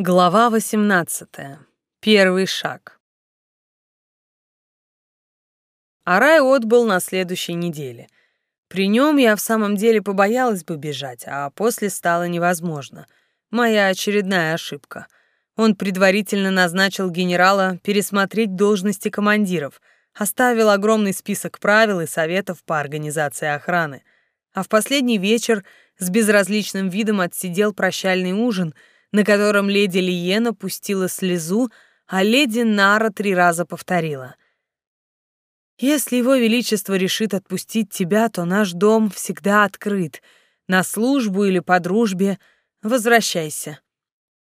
Глава 18. Первый шаг. Арай отбыл на следующей неделе. При нем я в самом деле побоялась бы бежать, а после стало невозможно. Моя очередная ошибка. Он предварительно назначил генерала пересмотреть должности командиров, оставил огромный список правил и советов по организации охраны. А в последний вечер с безразличным видом отсидел прощальный ужин — на котором леди Лиена пустила слезу, а леди Нара три раза повторила. «Если его величество решит отпустить тебя, то наш дом всегда открыт. На службу или по дружбе возвращайся».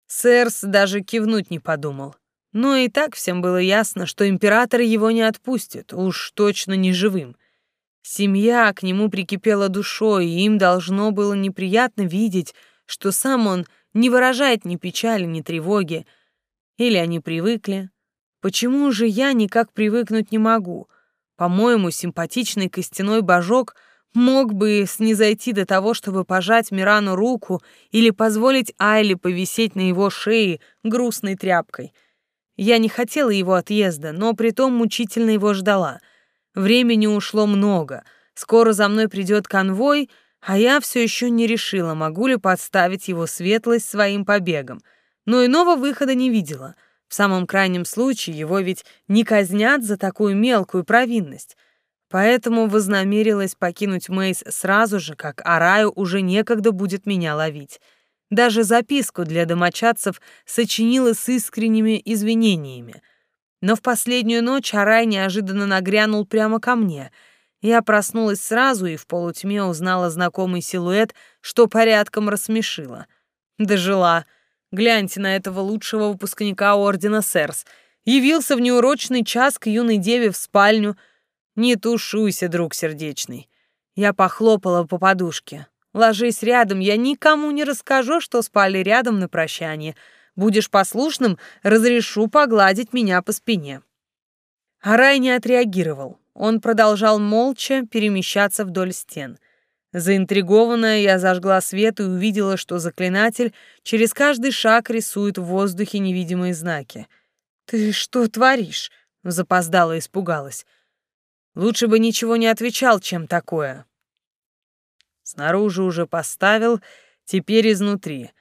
Сэрс даже кивнуть не подумал. Но и так всем было ясно, что император его не отпустит, уж точно не живым. Семья к нему прикипела душой, и им должно было неприятно видеть, что сам он не выражает ни печали, ни тревоги. Или они привыкли. Почему же я никак привыкнуть не могу? По-моему, симпатичный костяной божок мог бы снизойти до того, чтобы пожать Мирану руку или позволить Айле повисеть на его шее грустной тряпкой. Я не хотела его отъезда, но притом мучительно его ждала. Времени ушло много. Скоро за мной придет конвой — а я все еще не решила, могу ли подставить его светлость своим побегом. Но иного выхода не видела. В самом крайнем случае его ведь не казнят за такую мелкую провинность. Поэтому вознамерилась покинуть Мейс сразу же, как Араю уже некогда будет меня ловить. Даже записку для домочадцев сочинила с искренними извинениями. Но в последнюю ночь Арай неожиданно нагрянул прямо ко мне — я проснулась сразу и в полутьме узнала знакомый силуэт, что порядком рассмешило. Дожила. Гляньте на этого лучшего выпускника Ордена Сэрс. Явился в неурочный час к юной деве в спальню. Не тушуйся, друг сердечный. Я похлопала по подушке. Ложись рядом, я никому не расскажу, что спали рядом на прощание. Будешь послушным, разрешу погладить меня по спине. Арай не отреагировал. Он продолжал молча перемещаться вдоль стен. Заинтригованная, я зажгла свет и увидела, что заклинатель через каждый шаг рисует в воздухе невидимые знаки. «Ты что творишь?» — запоздала испугалась. «Лучше бы ничего не отвечал, чем такое». Снаружи уже поставил, теперь изнутри.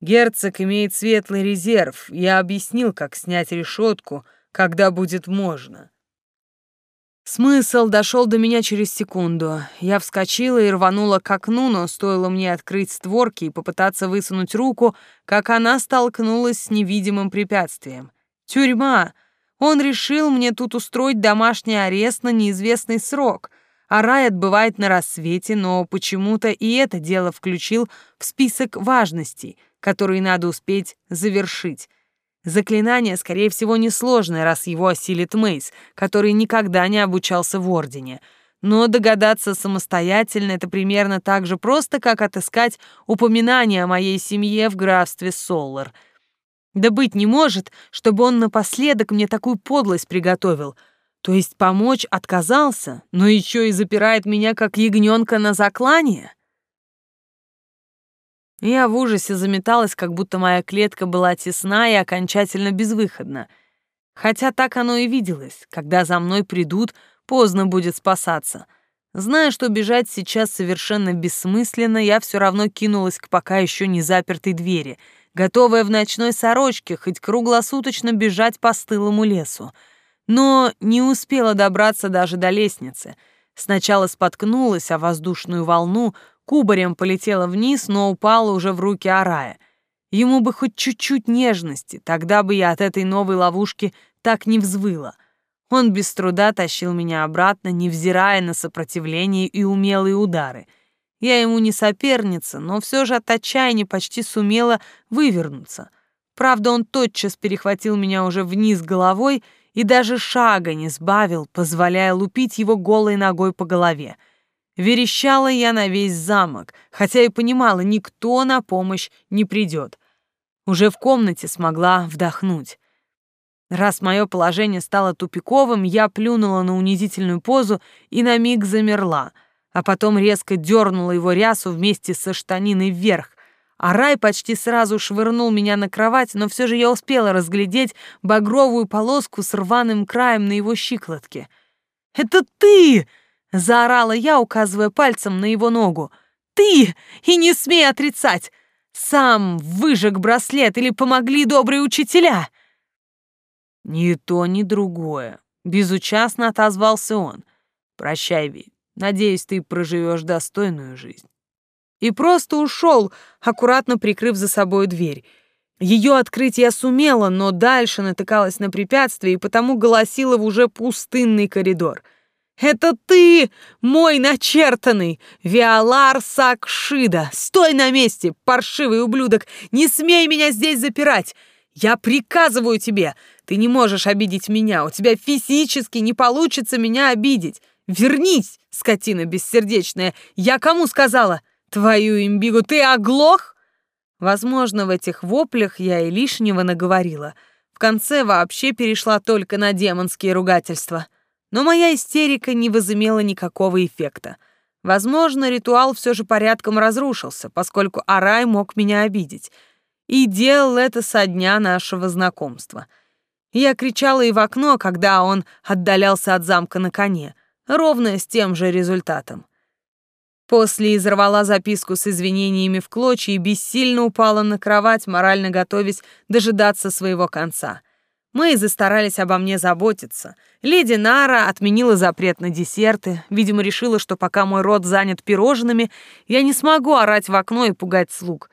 Герцог имеет светлый резерв. Я объяснил, как снять решетку, когда будет можно. Смысл дошел до меня через секунду. Я вскочила и рванула к окну, но стоило мне открыть створки и попытаться высунуть руку, как она столкнулась с невидимым препятствием. Тюрьма. Он решил мне тут устроить домашний арест на неизвестный срок. А рай отбывает на рассвете, но почему-то и это дело включил в список важностей, которые надо успеть завершить. Заклинание, скорее всего, несложное, раз его осилит Мейс, который никогда не обучался в Ордене. Но догадаться самостоятельно — это примерно так же просто, как отыскать упоминание о моей семье в графстве Соллар. Да быть не может, чтобы он напоследок мне такую подлость приготовил. То есть помочь отказался, но еще и запирает меня, как ягненка на заклание. Я в ужасе заметалась, как будто моя клетка была тесна и окончательно безвыходна. Хотя так оно и виделось. Когда за мной придут, поздно будет спасаться. Зная, что бежать сейчас совершенно бессмысленно, я все равно кинулась к пока еще не запертой двери, готовая в ночной сорочке хоть круглосуточно бежать по стылому лесу. Но не успела добраться даже до лестницы. Сначала споткнулась о воздушную волну, кубарем полетела вниз, но упала уже в руки Арая. Ему бы хоть чуть-чуть нежности, тогда бы я от этой новой ловушки так не взвыла. Он без труда тащил меня обратно, невзирая на сопротивление и умелые удары. Я ему не соперница, но все же от отчаяния почти сумела вывернуться. Правда, он тотчас перехватил меня уже вниз головой и даже шага не сбавил, позволяя лупить его голой ногой по голове — Верещала я на весь замок, хотя и понимала, никто на помощь не придет. Уже в комнате смогла вдохнуть. Раз мое положение стало тупиковым, я плюнула на унизительную позу и на миг замерла, а потом резко дернула его рясу вместе со штаниной вверх, А рай почти сразу швырнул меня на кровать, но все же я успела разглядеть багровую полоску с рваным краем на его щиколотке. «Это ты!» — заорала я, указывая пальцем на его ногу. «Ты! И не смей отрицать! Сам выжег браслет или помогли добрые учителя!» «Ни то, ни другое», — безучастно отозвался он. «Прощай, Ви. Надеюсь, ты проживешь достойную жизнь» и просто ушел, аккуратно прикрыв за собой дверь. Ее открыть я сумела, но дальше натыкалась на препятствия и потому голосила в уже пустынный коридор. «Это ты, мой начертанный, Виолар Сакшида! Стой на месте, паршивый ублюдок! Не смей меня здесь запирать! Я приказываю тебе! Ты не можешь обидеть меня, у тебя физически не получится меня обидеть! Вернись, скотина бессердечная! Я кому сказала?» Твою имбигу, ты оглох? Возможно, в этих воплях я и лишнего наговорила. В конце вообще перешла только на демонские ругательства. Но моя истерика не возымела никакого эффекта. Возможно, ритуал все же порядком разрушился, поскольку Арай мог меня обидеть. И делал это со дня нашего знакомства. Я кричала и в окно, когда он отдалялся от замка на коне, ровно с тем же результатом. После изорвала записку с извинениями в клочья и бессильно упала на кровать, морально готовясь дожидаться своего конца. Мы застарались обо мне заботиться. Леди Нара отменила запрет на десерты, видимо, решила, что пока мой рот занят пирожными, я не смогу орать в окно и пугать слуг.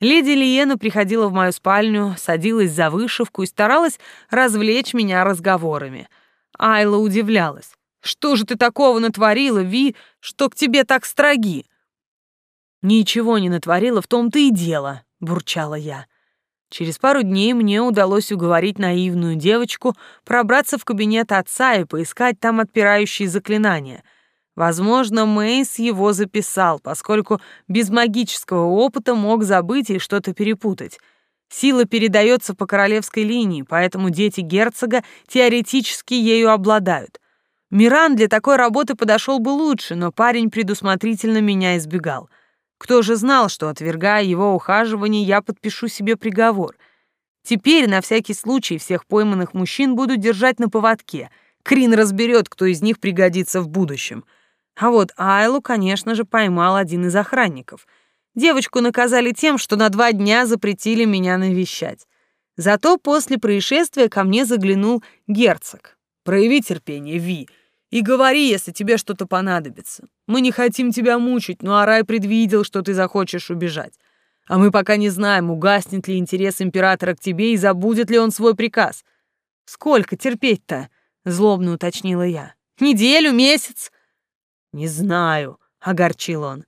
Леди Лиена приходила в мою спальню, садилась за вышивку и старалась развлечь меня разговорами. Айла удивлялась. Что же ты такого натворила, Ви, что к тебе так строги?» «Ничего не натворила, в том-то и дело», — бурчала я. Через пару дней мне удалось уговорить наивную девочку пробраться в кабинет отца и поискать там отпирающие заклинания. Возможно, Мейс его записал, поскольку без магического опыта мог забыть и что-то перепутать. Сила передается по королевской линии, поэтому дети герцога теоретически ею обладают. Миран для такой работы подошел бы лучше, но парень предусмотрительно меня избегал. Кто же знал, что, отвергая его ухаживание, я подпишу себе приговор? Теперь на всякий случай всех пойманных мужчин буду держать на поводке. Крин разберет, кто из них пригодится в будущем. А вот Айлу, конечно же, поймал один из охранников. Девочку наказали тем, что на два дня запретили меня навещать. Зато после происшествия ко мне заглянул герцог. «Прояви терпение, Ви», и говори, если тебе что-то понадобится. Мы не хотим тебя мучить, но Арай предвидел, что ты захочешь убежать. А мы пока не знаем, угаснет ли интерес императора к тебе и забудет ли он свой приказ. Сколько терпеть-то? Злобно уточнила я. Неделю, месяц? Не знаю, огорчил он.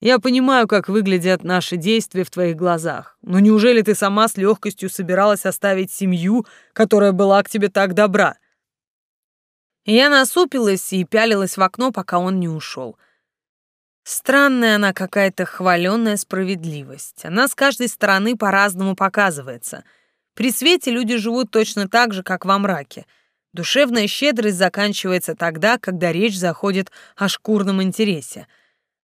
Я понимаю, как выглядят наши действия в твоих глазах. Но неужели ты сама с легкостью собиралась оставить семью, которая была к тебе так добра? Я насупилась и пялилась в окно, пока он не ушел. Странная она какая-то хваленная справедливость. Она с каждой стороны по-разному показывается. При свете люди живут точно так же, как во мраке. Душевная щедрость заканчивается тогда, когда речь заходит о шкурном интересе.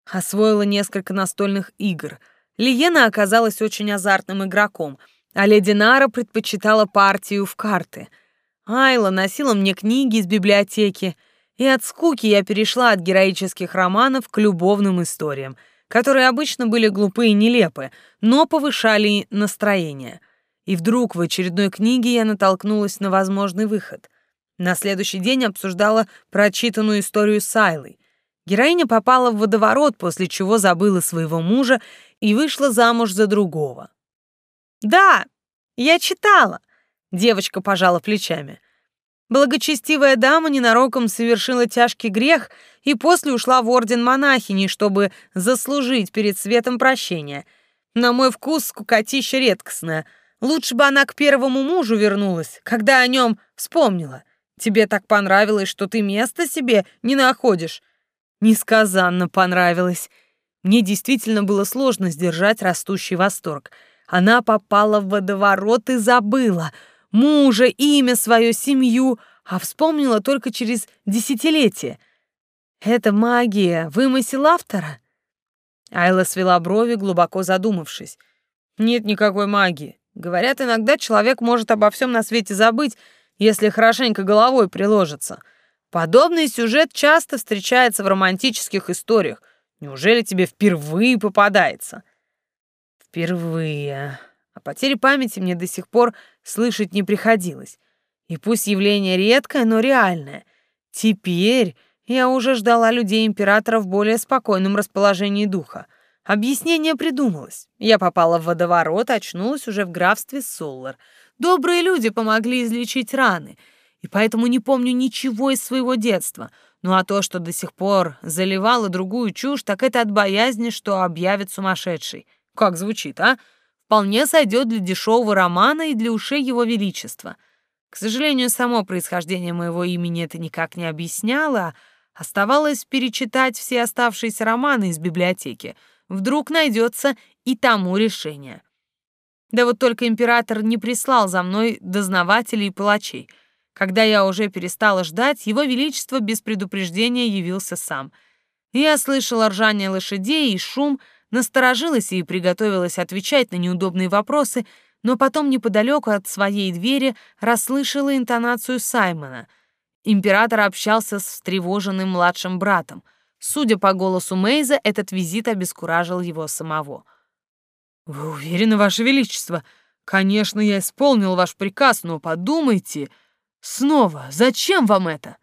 Освоила несколько настольных игр. Лиена оказалась очень азартным игроком, а леди Нара предпочитала партию в карты — Айла носила мне книги из библиотеки, и от скуки я перешла от героических романов к любовным историям, которые обычно были глупы и нелепы, но повышали настроение. И вдруг в очередной книге я натолкнулась на возможный выход. На следующий день обсуждала прочитанную историю с Айлой. Героиня попала в водоворот, после чего забыла своего мужа и вышла замуж за другого. «Да, я читала», Девочка пожала плечами. Благочестивая дама ненароком совершила тяжкий грех и после ушла в орден монахини, чтобы заслужить перед светом прощения. На мой вкус скукотища редкостная. Лучше бы она к первому мужу вернулась, когда о нем вспомнила. Тебе так понравилось, что ты места себе не находишь. Несказанно понравилось. Мне действительно было сложно сдержать растущий восторг. Она попала в водоворот и забыла — мужа, имя свое, семью, а вспомнила только через десятилетие. Это магия, вымысел автора? Айла свела брови, глубоко задумавшись. Нет никакой магии. Говорят, иногда человек может обо всем на свете забыть, если хорошенько головой приложится. Подобный сюжет часто встречается в романтических историях. Неужели тебе впервые попадается? Впервые. О потере памяти мне до сих пор слышать не приходилось. И пусть явление редкое, но реальное. Теперь я уже ждала людей императора в более спокойном расположении духа. Объяснение придумалось. Я попала в водоворот, очнулась уже в графстве Соллар. Добрые люди помогли излечить раны, и поэтому не помню ничего из своего детства. Ну а то, что до сих пор заливала другую чушь, так это от боязни, что объявит сумасшедший. Как звучит, а? Вполне сойдет для дешевого романа и для ушей его величества. К сожалению, само происхождение моего имени это никак не объясняло, оставалось перечитать все оставшиеся романы из библиотеки — Вдруг найдется и тому решение. Да вот только император не прислал за мной дознавателей и палачей. Когда я уже перестала ждать, его величество без предупреждения явился сам. Я слышала ржание лошадей и шум, насторожилась и приготовилась отвечать на неудобные вопросы, но потом неподалеку от своей двери расслышала интонацию Саймона. Император общался с встревоженным младшим братом — Судя по голосу Мейза, этот визит обескуражил его самого. «Вы уверены, Ваше Величество? Конечно, я исполнил ваш приказ, но подумайте. Снова, зачем вам это?»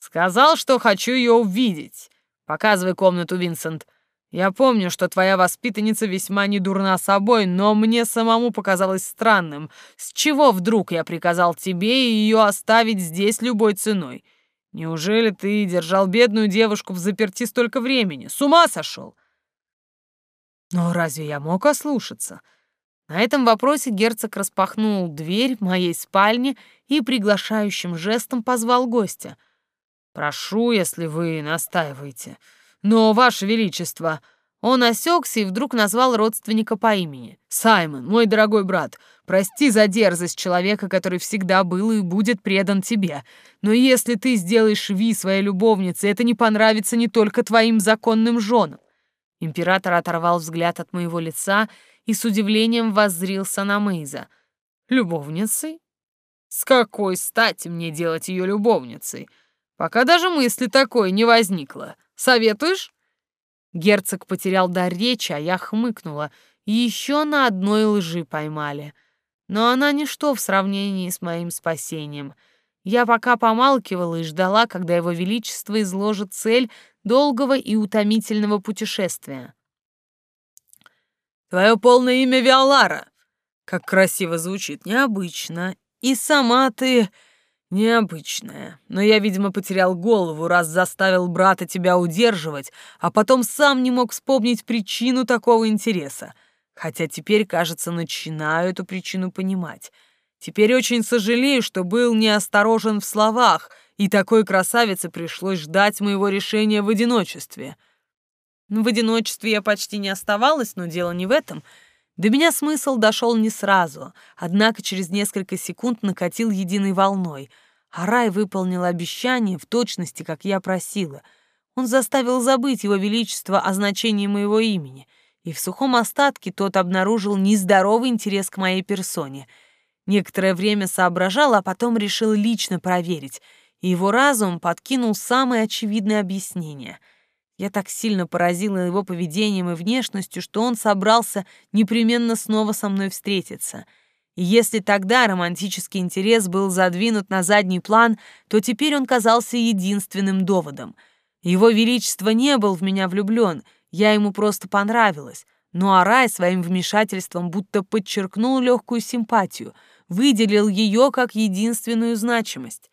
«Сказал, что хочу ее увидеть. Показывай комнату, Винсент. Я помню, что твоя воспитанница весьма недурна собой, но мне самому показалось странным. С чего вдруг я приказал тебе ее оставить здесь любой ценой?» Неужели ты держал бедную девушку в заперти столько времени? С ума сошел? Но разве я мог ослушаться? На этом вопросе герцог распахнул дверь моей спальни и приглашающим жестом позвал гостя. «Прошу, если вы настаиваете. Но, Ваше Величество...» Он осекся и вдруг назвал родственника по имени. «Саймон, мой дорогой брат, прости за дерзость человека, который всегда был и будет предан тебе. Но если ты сделаешь Ви своей любовницей, это не понравится не только твоим законным женам». Император оторвал взгляд от моего лица и с удивлением воззрился на Мейза. «Любовницей? С какой стати мне делать ее любовницей? Пока даже мысли такой не возникло. Советуешь?» Герцог потерял дар речи, а я хмыкнула. Еще на одной лжи поймали. Но она ничто в сравнении с моим спасением. Я пока помалкивала и ждала, когда его величество изложит цель долгого и утомительного путешествия. «Твое полное имя Виолара!» Как красиво звучит, необычно. И сама ты Необычное. Но я, видимо, потерял голову, раз заставил брата тебя удерживать, а потом сам не мог вспомнить причину такого интереса. Хотя теперь, кажется, начинаю эту причину понимать. Теперь очень сожалею, что был неосторожен в словах, и такой красавице пришлось ждать моего решения в одиночестве. В одиночестве я почти не оставалась, но дело не в этом — до меня смысл дошел не сразу, однако через несколько секунд накатил единой волной. Арай выполнил обещание в точности, как я просила. Он заставил забыть его величество о значении моего имени, и в сухом остатке тот обнаружил нездоровый интерес к моей персоне. Некоторое время соображал, а потом решил лично проверить, и его разум подкинул самое очевидное объяснение — я так сильно поразила его поведением и внешностью, что он собрался непременно снова со мной встретиться. И если тогда романтический интерес был задвинут на задний план, то теперь он казался единственным доводом. Его Величество не был в меня влюблен, я ему просто понравилась. Но Арай своим вмешательством будто подчеркнул легкую симпатию, выделил ее как единственную значимость.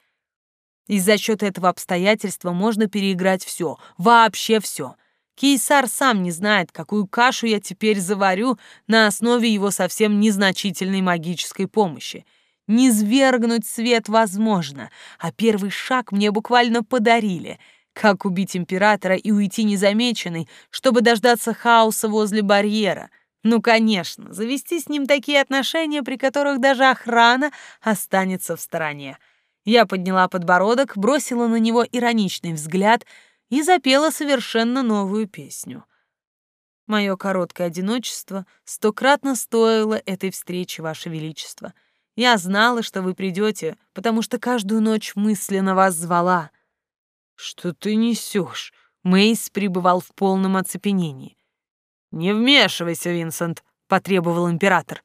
И за счет этого обстоятельства можно переиграть все, вообще все. Кейсар сам не знает, какую кашу я теперь заварю на основе его совсем незначительной магической помощи. Не свергнуть свет возможно, а первый шаг мне буквально подарили. Как убить императора и уйти незамеченной, чтобы дождаться хаоса возле барьера? Ну, конечно, завести с ним такие отношения, при которых даже охрана останется в стороне. Я подняла подбородок, бросила на него ироничный взгляд и запела совершенно новую песню. Мое короткое одиночество стократно стоило этой встречи, Ваше Величество. Я знала, что вы придете, потому что каждую ночь мысленно вас звала. Что ты несешь? Мейс пребывал в полном оцепенении. Не вмешивайся, Винсент, потребовал император.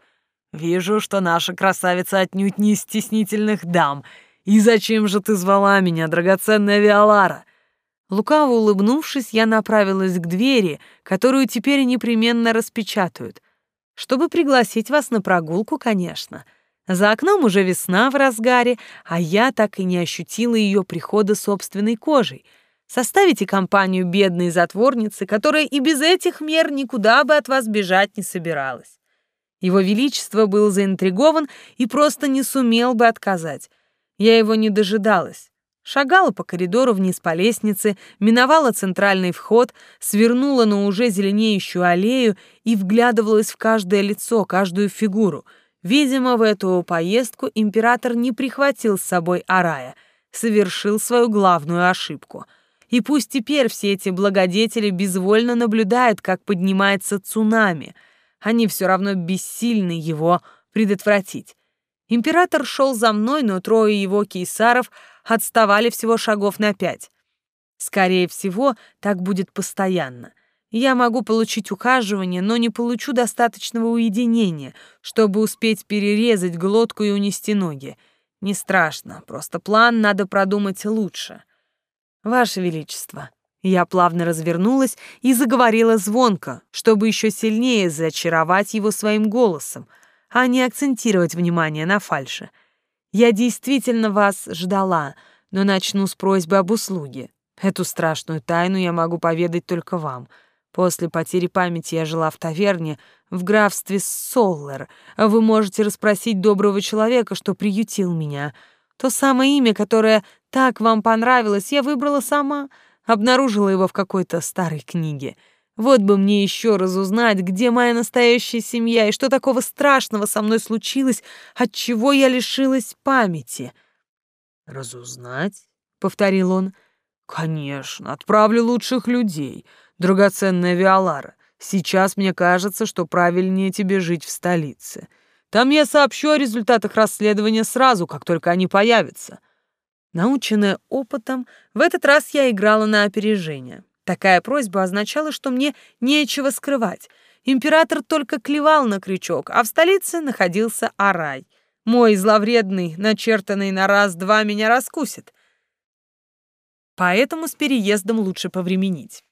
Вижу, что наша красавица отнюдь не стеснительных дам. И зачем же ты звала меня, драгоценная Виолара? Лукаво улыбнувшись, я направилась к двери, которую теперь непременно распечатают. Чтобы пригласить вас на прогулку, конечно. За окном уже весна в разгаре, а я так и не ощутила ее прихода собственной кожей. Составите компанию бедной затворницы, которая и без этих мер никуда бы от вас бежать не собиралась. Его Величество был заинтригован и просто не сумел бы отказать. Я его не дожидалась. Шагала по коридору вниз по лестнице, миновала центральный вход, свернула на уже зеленеющую аллею и вглядывалась в каждое лицо, каждую фигуру. Видимо, в эту поездку император не прихватил с собой Арая, совершил свою главную ошибку. И пусть теперь все эти благодетели безвольно наблюдают, как поднимается цунами, они все равно бессильны его предотвратить. Император шел за мной, но трое его кейсаров отставали всего шагов на пять. Скорее всего, так будет постоянно. Я могу получить ухаживание, но не получу достаточного уединения, чтобы успеть перерезать глотку и унести ноги. Не страшно, просто план надо продумать лучше. Ваше Величество, я плавно развернулась и заговорила звонко, чтобы еще сильнее зачаровать его своим голосом — а не акцентировать внимание на фальше. Я действительно вас ждала, но начну с просьбы об услуге. Эту страшную тайну я могу поведать только вам. После потери памяти я жила в таверне в графстве Соллер. Вы можете расспросить доброго человека, что приютил меня. То самое имя, которое так вам понравилось, я выбрала сама, обнаружила его в какой-то старой книге. Вот бы мне еще разузнать, где моя настоящая семья и что такого страшного со мной случилось, от чего я лишилась памяти. Разузнать? повторил он. Конечно, отправлю лучших людей, драгоценная Виолара. Сейчас мне кажется, что правильнее тебе жить в столице. Там я сообщу о результатах расследования сразу, как только они появятся. Наученная опытом, в этот раз я играла на опережение. Такая просьба означала, что мне нечего скрывать. Император только клевал на крючок, а в столице находился Арай. Мой зловредный, начертанный на раз-два, меня раскусит. Поэтому с переездом лучше повременить.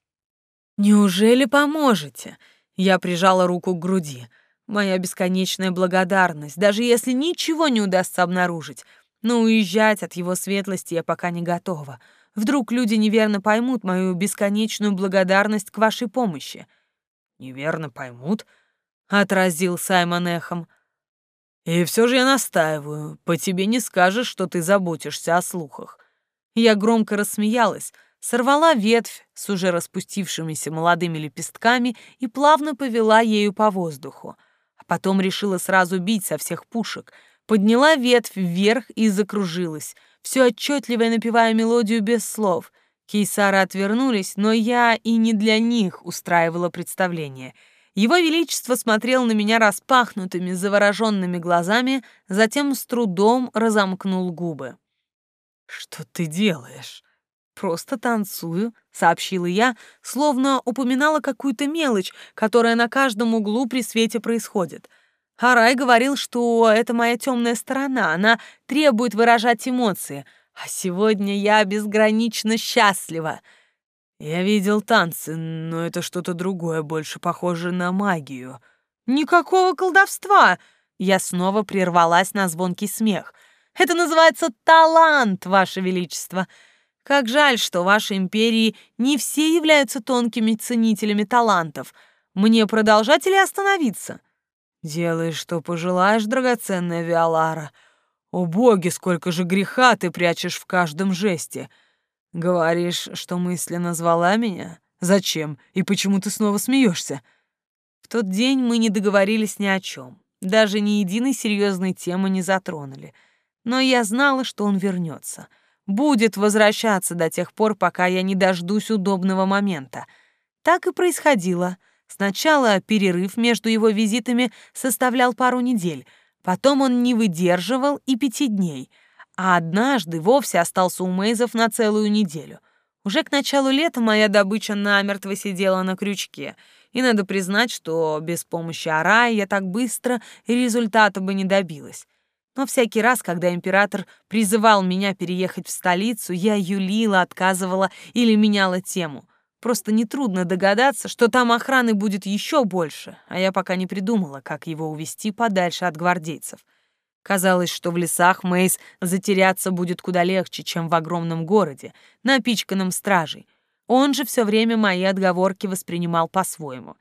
«Неужели поможете?» Я прижала руку к груди. Моя бесконечная благодарность, даже если ничего не удастся обнаружить. Но уезжать от его светлости я пока не готова. Вдруг люди неверно поймут мою бесконечную благодарность к вашей помощи. Неверно поймут, отразил Саймон эхом. И все же я настаиваю, по тебе не скажешь, что ты заботишься о слухах. Я громко рассмеялась, сорвала ветвь с уже распустившимися молодыми лепестками и плавно повела ею по воздуху. А потом решила сразу бить со всех пушек, подняла ветвь вверх и закружилась — все отчетливо напевая мелодию без слов. Кейсары отвернулись, но я и не для них устраивала представление. Его Величество смотрел на меня распахнутыми, завороженными глазами, затем с трудом разомкнул губы. «Что ты делаешь?» «Просто танцую», — сообщила я, словно упоминала какую-то мелочь, которая на каждом углу при свете происходит — Арай говорил, что это моя темная сторона, она требует выражать эмоции. А сегодня я безгранично счастлива. Я видел танцы, но это что-то другое, больше похоже на магию. Никакого колдовства! Я снова прервалась на звонкий смех. Это называется талант, Ваше Величество. Как жаль, что вашей империи не все являются тонкими ценителями талантов. Мне продолжать или остановиться? Делай, что пожелаешь, драгоценная Виолара. О боги, сколько же греха ты прячешь в каждом жесте. Говоришь, что мысленно звала меня? Зачем? И почему ты снова смеешься? В тот день мы не договорились ни о чем. Даже ни единой серьезной темы не затронули. Но я знала, что он вернется. Будет возвращаться до тех пор, пока я не дождусь удобного момента. Так и происходило — Сначала перерыв между его визитами составлял пару недель, потом он не выдерживал и пяти дней, а однажды вовсе остался у Мейзов на целую неделю. Уже к началу лета моя добыча намертво сидела на крючке, и надо признать, что без помощи Арая я так быстро результата бы не добилась. Но всякий раз, когда император призывал меня переехать в столицу, я юлила, отказывала или меняла тему. Просто нетрудно догадаться, что там охраны будет еще больше, а я пока не придумала, как его увести подальше от гвардейцев. Казалось, что в лесах Мейс затеряться будет куда легче, чем в огромном городе, напичканном стражей. Он же все время мои отговорки воспринимал по-своему.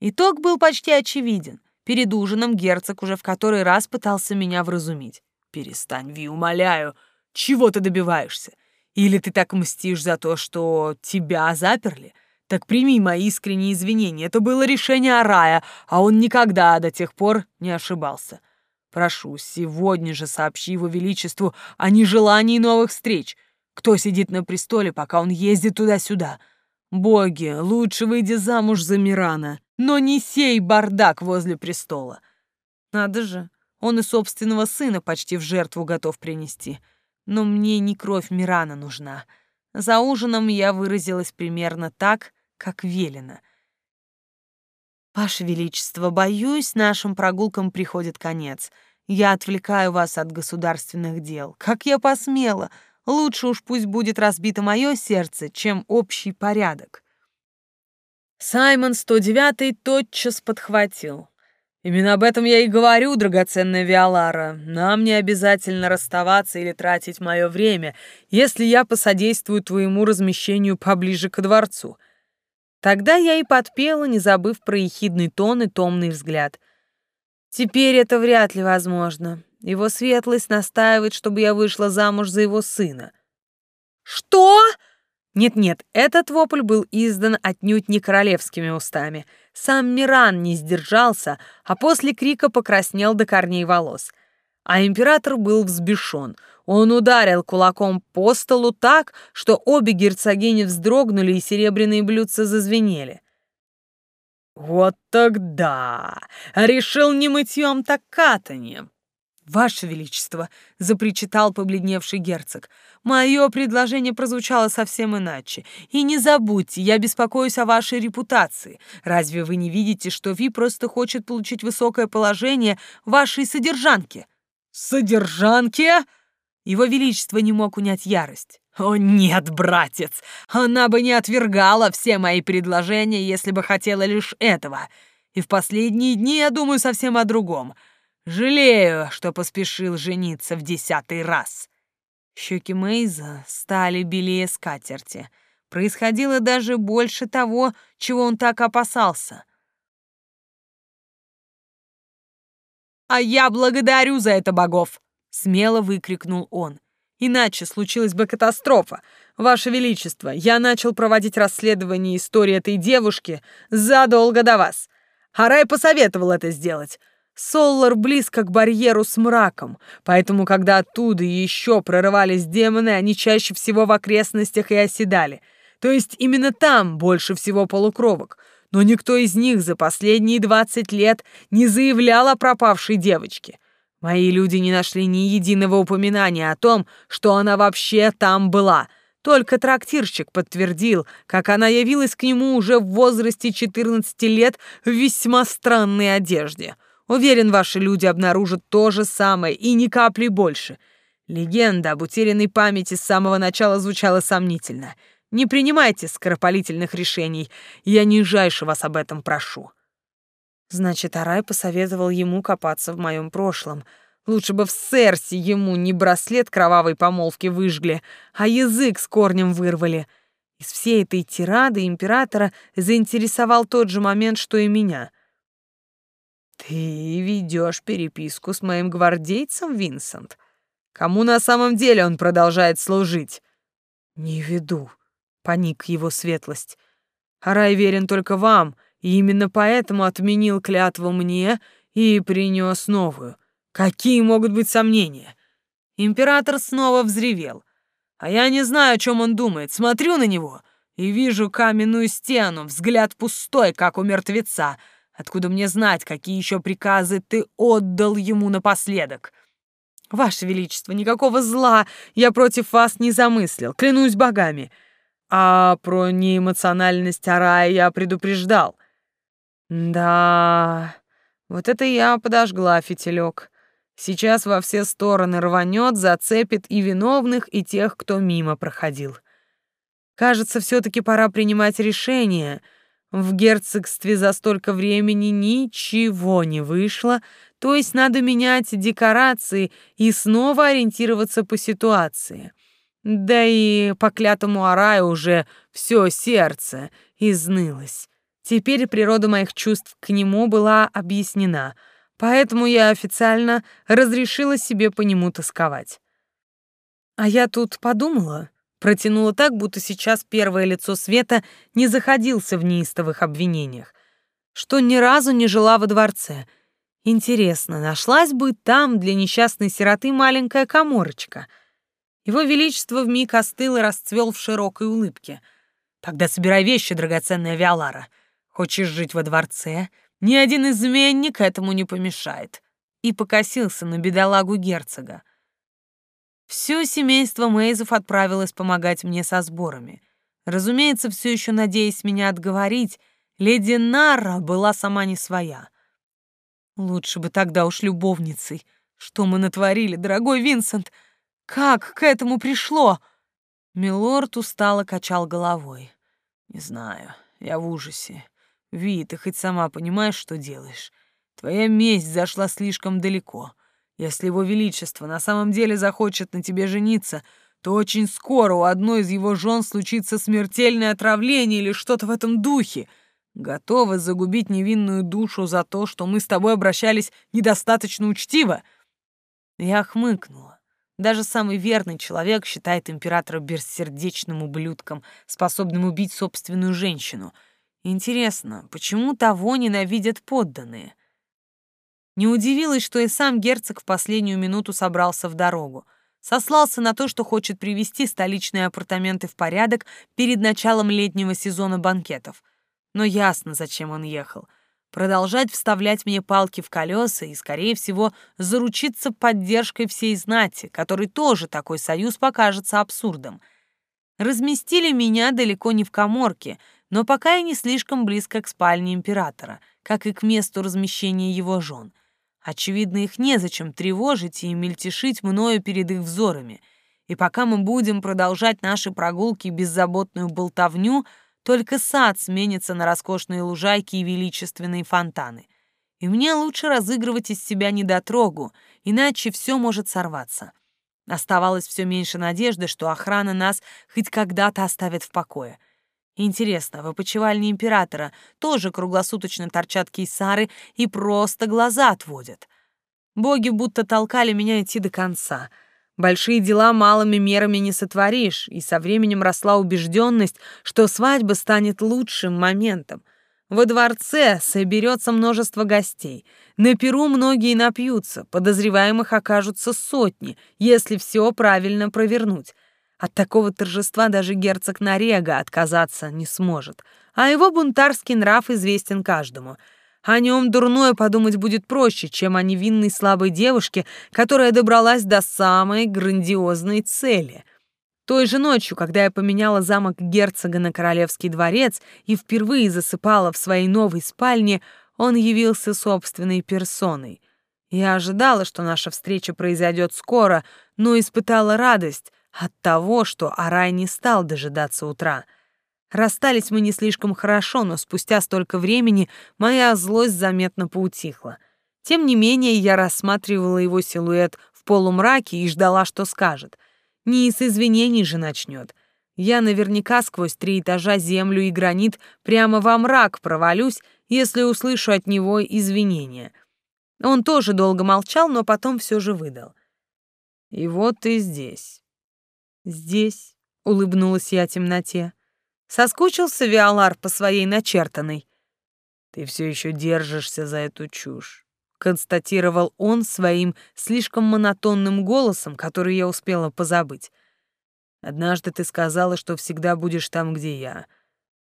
Итог был почти очевиден. Перед ужином герцог уже в который раз пытался меня вразумить. «Перестань, Ви, умоляю. Чего ты добиваешься? Или ты так мстишь за то, что тебя заперли? Так прими мои искренние извинения. Это было решение Арая, а он никогда до тех пор не ошибался. Прошу, сегодня же сообщи его величеству о нежелании новых встреч. Кто сидит на престоле, пока он ездит туда-сюда? Боги, лучше выйди замуж за Мирана но не сей бардак возле престола. Надо же, он и собственного сына почти в жертву готов принести. Но мне не кровь Мирана нужна. За ужином я выразилась примерно так, как велено. «Ваше Величество, боюсь, нашим прогулкам приходит конец. Я отвлекаю вас от государственных дел. Как я посмела! Лучше уж пусть будет разбито мое сердце, чем общий порядок». Саймон 109 тотчас подхватил. «Именно об этом я и говорю, драгоценная Виолара. Нам не обязательно расставаться или тратить мое время, если я посодействую твоему размещению поближе к дворцу». Тогда я и подпела, не забыв про ехидный тон и томный взгляд. Теперь это вряд ли возможно. Его светлость настаивает, чтобы я вышла замуж за его сына. «Что?» Нет-нет, этот вопль был издан отнюдь не королевскими устами. Сам Миран не сдержался, а после крика покраснел до корней волос. А император был взбешен. Он ударил кулаком по столу так, что обе герцогини вздрогнули и серебряные блюдца зазвенели. «Вот тогда! Решил не мытьем, так катаньем!» «Ваше Величество!» — запричитал побледневший герцог. «Мое предложение прозвучало совсем иначе. И не забудьте, я беспокоюсь о вашей репутации. Разве вы не видите, что Ви просто хочет получить высокое положение вашей содержанки?» «Содержанки?» Его Величество не мог унять ярость. «О нет, братец, она бы не отвергала все мои предложения, если бы хотела лишь этого. И в последние дни я думаю совсем о другом — Жалею, что поспешил жениться в десятый раз. Щеки Мейза стали белее скатерти. Происходило даже больше того, чего он так опасался. «А я благодарю за это богов!» — смело выкрикнул он. «Иначе случилась бы катастрофа. Ваше Величество, я начал проводить расследование истории этой девушки задолго до вас. Арай посоветовал это сделать. Соллар близко к барьеру с мраком, поэтому, когда оттуда еще прорывались демоны, они чаще всего в окрестностях и оседали. То есть именно там больше всего полукровок. Но никто из них за последние двадцать лет не заявлял о пропавшей девочке. Мои люди не нашли ни единого упоминания о том, что она вообще там была. Только трактирщик подтвердил, как она явилась к нему уже в возрасте 14 лет в весьма странной одежде — Уверен, ваши люди обнаружат то же самое и ни капли больше. Легенда об утерянной памяти с самого начала звучала сомнительно. Не принимайте скоропалительных решений. Я нижайше вас об этом прошу. Значит, Арай посоветовал ему копаться в моем прошлом. Лучше бы в Серсе ему не браслет кровавой помолвки выжгли, а язык с корнем вырвали. Из всей этой тирады императора заинтересовал тот же момент, что и меня — «Ты ведешь переписку с моим гвардейцем, Винсент? Кому на самом деле он продолжает служить?» «Не веду», — поник его светлость. «Арай верен только вам, и именно поэтому отменил клятву мне и принес новую. Какие могут быть сомнения?» Император снова взревел. «А я не знаю, о чем он думает. Смотрю на него. и вижу каменную стену, взгляд пустой, как у мертвеца. Откуда мне знать, какие еще приказы ты отдал ему напоследок? Ваше Величество, никакого зла я против вас не замыслил, клянусь богами. А про неэмоциональность Арая я предупреждал. Да, вот это я подожгла фитилек. Сейчас во все стороны рванет, зацепит и виновных, и тех, кто мимо проходил. Кажется, все таки пора принимать решение. В герцогстве за столько времени ничего не вышло, то есть надо менять декорации и снова ориентироваться по ситуации. Да и по клятому Араю уже все сердце изнылось. Теперь природа моих чувств к нему была объяснена, поэтому я официально разрешила себе по нему тосковать. А я тут подумала, Протянула так, будто сейчас первое лицо Света не заходился в неистовых обвинениях, что ни разу не жила во дворце. Интересно, нашлась бы там для несчастной сироты маленькая коморочка. Его Величество вмиг остыл и расцвел в широкой улыбке. «Тогда собирай вещи, драгоценная Виолара. Хочешь жить во дворце? Ни один изменник этому не помешает». И покосился на бедолагу герцога. Все семейство Мейзов отправилось помогать мне со сборами. Разумеется, все еще надеясь меня отговорить, леди Нара была сама не своя. Лучше бы тогда уж любовницей. Что мы натворили, дорогой Винсент? Как к этому пришло? Милорд устало качал головой. Не знаю, я в ужасе. Ви, ты хоть сама понимаешь, что делаешь? Твоя месть зашла слишком далеко. Если его величество на самом деле захочет на тебе жениться, то очень скоро у одной из его жен случится смертельное отравление или что-то в этом духе. Готова загубить невинную душу за то, что мы с тобой обращались недостаточно учтиво?» Я хмыкнула. Даже самый верный человек считает императора бессердечным ублюдком, способным убить собственную женщину. Интересно, почему того ненавидят подданные? Не удивилась, что и сам герцог в последнюю минуту собрался в дорогу. Сослался на то, что хочет привести столичные апартаменты в порядок перед началом летнего сезона банкетов. Но ясно, зачем он ехал. Продолжать вставлять мне палки в колеса и, скорее всего, заручиться поддержкой всей знати, которой тоже такой союз покажется абсурдом. Разместили меня далеко не в коморке, но пока и не слишком близко к спальне императора, как и к месту размещения его жен — Очевидно, их незачем тревожить и мельтешить мною перед их взорами. И пока мы будем продолжать наши прогулки беззаботную болтовню, только сад сменится на роскошные лужайки и величественные фонтаны. И мне лучше разыгрывать из себя недотрогу, иначе все может сорваться. Оставалось все меньше надежды, что охрана нас хоть когда-то оставит в покое — Интересно, в опочивальне императора тоже круглосуточно торчат кейсары и просто глаза отводят. Боги будто толкали меня идти до конца. Большие дела малыми мерами не сотворишь, и со временем росла убежденность, что свадьба станет лучшим моментом. Во дворце соберется множество гостей. На перу многие напьются, подозреваемых окажутся сотни, если все правильно провернуть. От такого торжества даже герцог Нарега отказаться не сможет, а его бунтарский нрав известен каждому. О нем дурное подумать будет проще, чем о невинной слабой девушке, которая добралась до самой грандиозной цели. Той же ночью, когда я поменяла замок герцога на королевский дворец и впервые засыпала в своей новой спальне, он явился собственной персоной. Я ожидала, что наша встреча произойдет скоро, но испытала радость, от того, что Арай не стал дожидаться утра. Расстались мы не слишком хорошо, но спустя столько времени моя злость заметно поутихла. Тем не менее, я рассматривала его силуэт в полумраке и ждала, что скажет. Не из извинений же начнет. Я наверняка сквозь три этажа землю и гранит прямо во мрак провалюсь, если услышу от него извинения. Он тоже долго молчал, но потом все же выдал. «И вот ты здесь. «Здесь», — улыбнулась я темноте. Соскучился Виолар по своей начертанной. «Ты все еще держишься за эту чушь», — констатировал он своим слишком монотонным голосом, который я успела позабыть. Однажды ты сказала, что всегда будешь там, где я.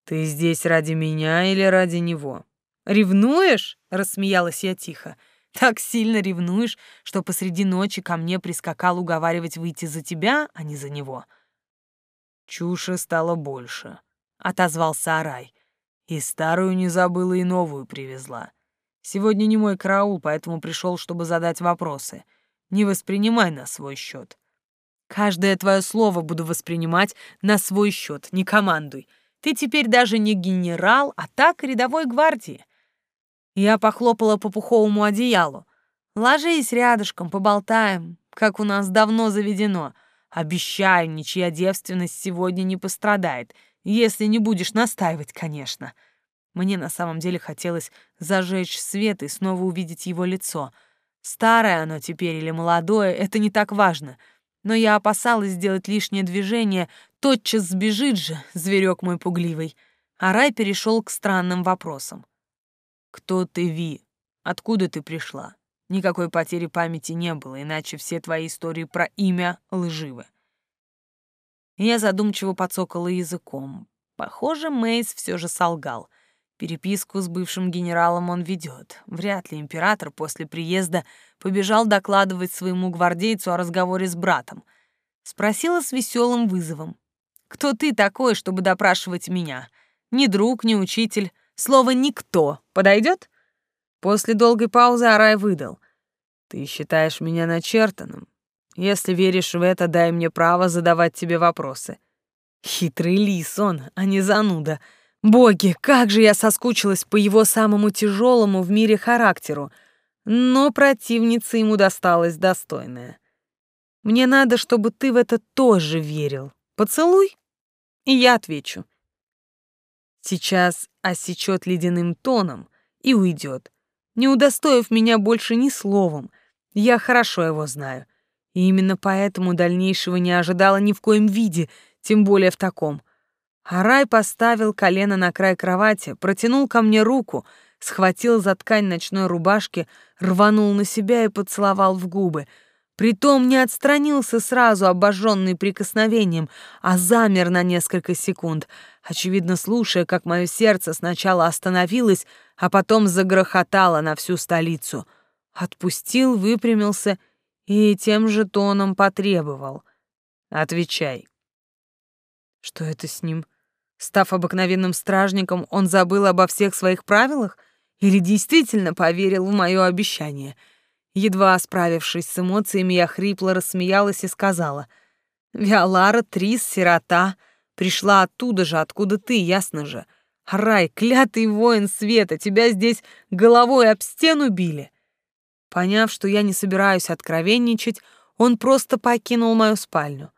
Ты здесь ради меня или ради него? Ревнуешь? рассмеялась я тихо. Так сильно ревнуешь, что посреди ночи ко мне прискакал уговаривать выйти за тебя, а не за него. Чуши стало больше, отозвался Арай. И старую не забыла, и новую привезла. Сегодня не мой караул, поэтому пришел, чтобы задать вопросы. Не воспринимай на свой счет. Каждое твое слово буду воспринимать на свой счет, не командуй. Ты теперь даже не генерал, а так рядовой гвардии. Я похлопала по пуховому одеялу. Ложись рядышком, поболтаем, как у нас давно заведено. Обещаю, ничья девственность сегодня не пострадает, если не будешь настаивать, конечно. Мне на самом деле хотелось зажечь свет и снова увидеть его лицо. Старое оно теперь или молодое, это не так важно — но я опасалась сделать лишнее движение, тотчас сбежит же, зверек мой пугливый. А рай перешел к странным вопросам. «Кто ты, Ви? Откуда ты пришла?» Никакой потери памяти не было, иначе все твои истории про имя лживы. Я задумчиво подсокала языком. Похоже, Мейс все же солгал. Переписку с бывшим генералом он ведет. Вряд ли император после приезда побежал докладывать своему гвардейцу о разговоре с братом. Спросила с веселым вызовом. «Кто ты такой, чтобы допрашивать меня? Ни друг, ни учитель. Слово «никто» подойдет?» После долгой паузы Арай выдал. «Ты считаешь меня начертанным? Если веришь в это, дай мне право задавать тебе вопросы». Хитрый лис он, а не зануда — Боги, как же я соскучилась по его самому тяжелому в мире характеру. Но противница ему досталась достойная. Мне надо, чтобы ты в это тоже верил. Поцелуй? И я отвечу. Сейчас осечет ледяным тоном и уйдет, не удостоив меня больше ни словом. Я хорошо его знаю. И именно поэтому дальнейшего не ожидала ни в коем виде, тем более в таком. Арай поставил колено на край кровати, протянул ко мне руку, схватил за ткань ночной рубашки, рванул на себя и поцеловал в губы. Притом не отстранился сразу, обожженный прикосновением, а замер на несколько секунд, очевидно слушая, как мое сердце сначала остановилось, а потом загрохотало на всю столицу. Отпустил, выпрямился и тем же тоном потребовал. «Отвечай». Что это с ним? Став обыкновенным стражником, он забыл обо всех своих правилах или действительно поверил в мое обещание? Едва справившись с эмоциями, я хрипло рассмеялась и сказала, «Виолара Трис, сирота, пришла оттуда же, откуда ты, ясно же. Рай, клятый воин света, тебя здесь головой об стену били». Поняв, что я не собираюсь откровенничать, он просто покинул мою спальню.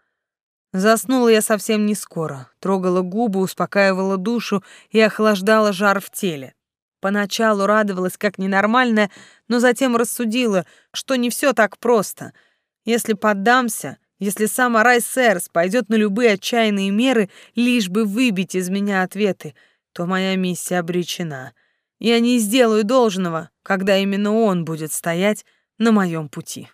Заснула я совсем не скоро, трогала губы, успокаивала душу и охлаждала жар в теле. Поначалу радовалась как ненормальная, но затем рассудила, что не все так просто. Если поддамся, если сам Арай Сэрс пойдет на любые отчаянные меры, лишь бы выбить из меня ответы, то моя миссия обречена. Я не сделаю должного, когда именно он будет стоять на моем пути.